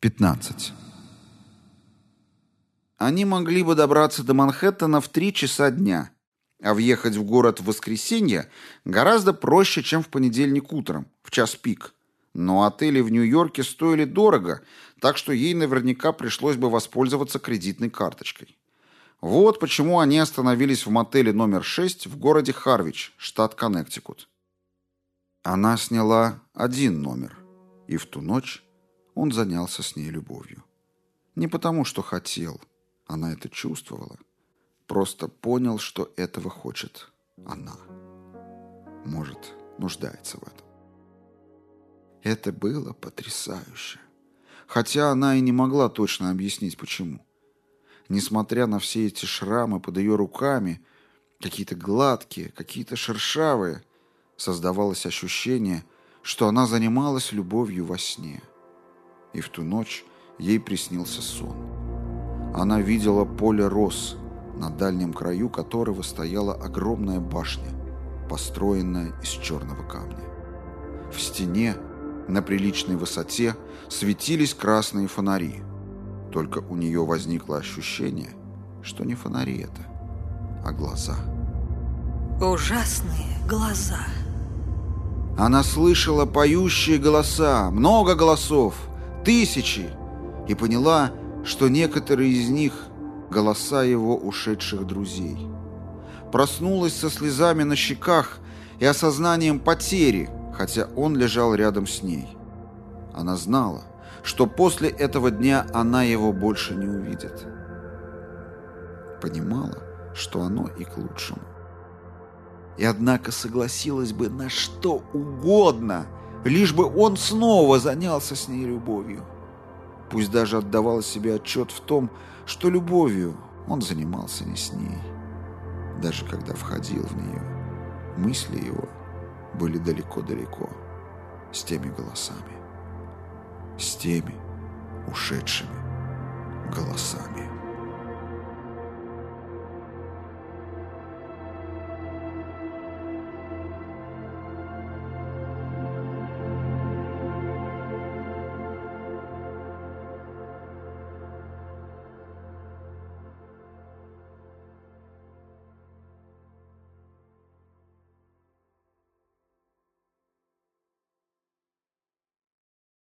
15. Они могли бы добраться до Манхэттена в три часа дня, а въехать в город в воскресенье гораздо проще, чем в понедельник утром, в час пик. Но отели в Нью-Йорке стоили дорого, так что ей наверняка пришлось бы воспользоваться кредитной карточкой. Вот почему они остановились в мотеле номер 6 в городе Харвич, штат Коннектикут. Она сняла один номер, и в ту ночь он занялся с ней любовью. Не потому, что хотел, она это чувствовала, просто понял, что этого хочет она. Может, нуждается в этом. Это было потрясающе. Хотя она и не могла точно объяснить, почему. Несмотря на все эти шрамы под ее руками, какие-то гладкие, какие-то шершавые, создавалось ощущение, что она занималась любовью во сне – и в ту ночь ей приснился сон. Она видела поле роз, на дальнем краю которого стояла огромная башня, построенная из черного камня. В стене, на приличной высоте, светились красные фонари. Только у нее возникло ощущение, что не фонари это, а глаза. Ужасные глаза. Она слышала поющие голоса, много голосов, тысячи, и поняла, что некоторые из них — голоса его ушедших друзей. Проснулась со слезами на щеках и осознанием потери, хотя он лежал рядом с ней. Она знала, что после этого дня она его больше не увидит. Понимала, что оно и к лучшему. И однако согласилась бы на что угодно — лишь бы он снова занялся с ней любовью. Пусть даже отдавал себе отчет в том, что любовью он занимался не с ней. Даже когда входил в нее, мысли его были далеко-далеко, с теми голосами, с теми ушедшими голосами.